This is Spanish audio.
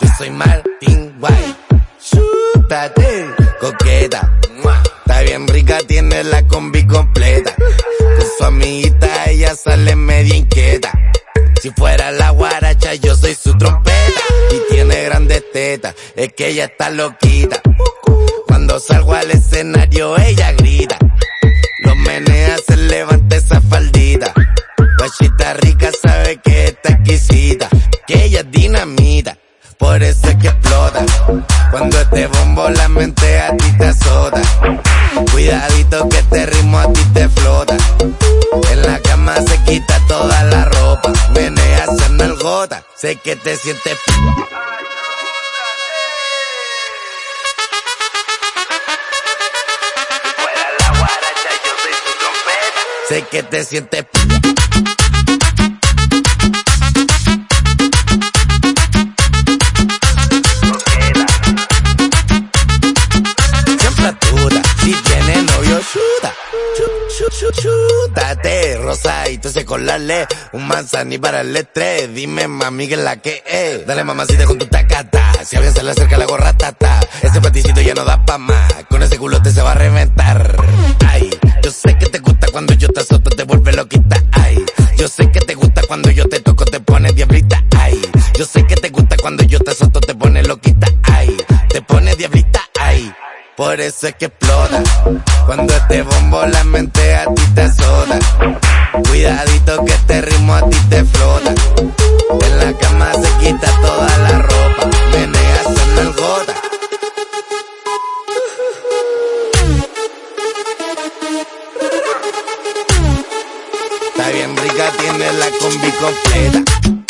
Yo soy Martin White. Chútate, coqueta. Está bien rica, tiene la combi completa. Con su amiguita ella sale media inquieta. Si fuera la guaracha yo soy su trompeta. Y tiene grandes tetas, es que ella está loquita. Cuando salgo al escenario ella grita. Los menea, se levanta esa faldita. Guachita rica sabe que está exquisita. Que ella dinamita. Por eso es que explota. Cuando este bombo la mente a ti te azota. Cuidadito que este ritmo a ti te flota. En la cama se quita toda la ropa. Menea el gota. Sé que te sientes. Sé que te sientes. Chútate, rosadito ese colarle Un manzani para el estrés Dime mami que la que es. Dale mamacita con tu tacata. Si alguien se le acerca la gorra tata Ese paticito ya no da pa' más. Con ese culote se va a reventar. Ay, yo sé que te gusta cuando yo te azoto Te vuelve loquita, ay Yo sé que te gusta cuando yo te toco Te pone diablita, ay Yo sé que te gusta cuando yo te azoto Te pone loquita, ay Te pone diablita, ay por eso es que explota. Cuando este bombo la mente a ti te azota. Cuidadito que este ritmo a ti te flota. En la cama se quita toda la ropa. Menea el gota. Está bien rica, tiene la combi completa.